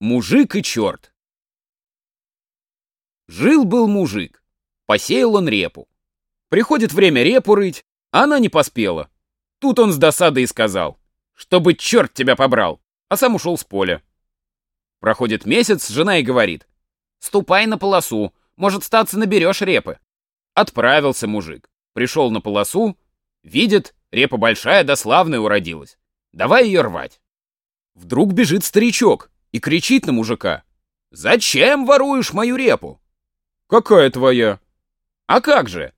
Мужик и черт. Жил-был мужик. Посеял он репу. Приходит время репу рыть, а она не поспела. Тут он с досадой сказал, чтобы черт тебя побрал, а сам ушел с поля. Проходит месяц, жена и говорит, ступай на полосу, может, статься наберешь репы. Отправился мужик, пришел на полосу, видит, репа большая да славная уродилась. Давай ее рвать. Вдруг бежит старичок, и кричит на мужика. «Зачем воруешь мою репу?» «Какая твоя?» «А как же?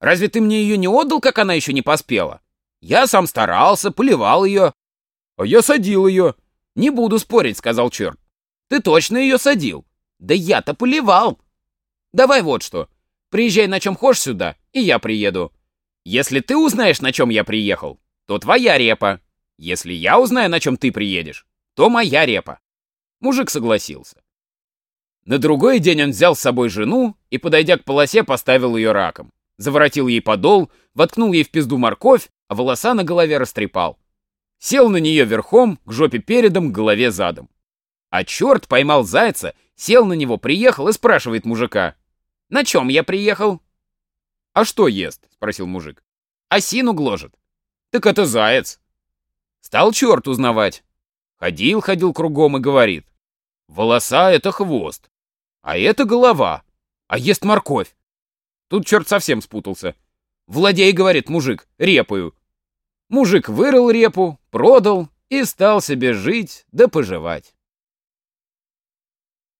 Разве ты мне ее не отдал, как она еще не поспела? Я сам старался, поливал ее». «А я садил ее». «Не буду спорить», — сказал черт. «Ты точно ее садил?» «Да я-то поливал». «Давай вот что. Приезжай на чем хочешь сюда, и я приеду. Если ты узнаешь, на чем я приехал, то твоя репа. Если я узнаю, на чем ты приедешь, то моя репа. Мужик согласился. На другой день он взял с собой жену и, подойдя к полосе, поставил ее раком. Заворотил ей подол, воткнул ей в пизду морковь, а волоса на голове растрепал. Сел на нее верхом, к жопе передом, к голове задом. А черт поймал зайца, сел на него, приехал и спрашивает мужика. «На чем я приехал?» «А что ест?» — спросил мужик. «Осину гложет». «Так это заяц». Стал черт узнавать. Ходил, ходил кругом и говорит. Волоса — это хвост, а это голова, а ест морковь. Тут черт совсем спутался. Владей, говорит мужик, репою. Мужик вырыл репу, продал и стал себе жить да поживать.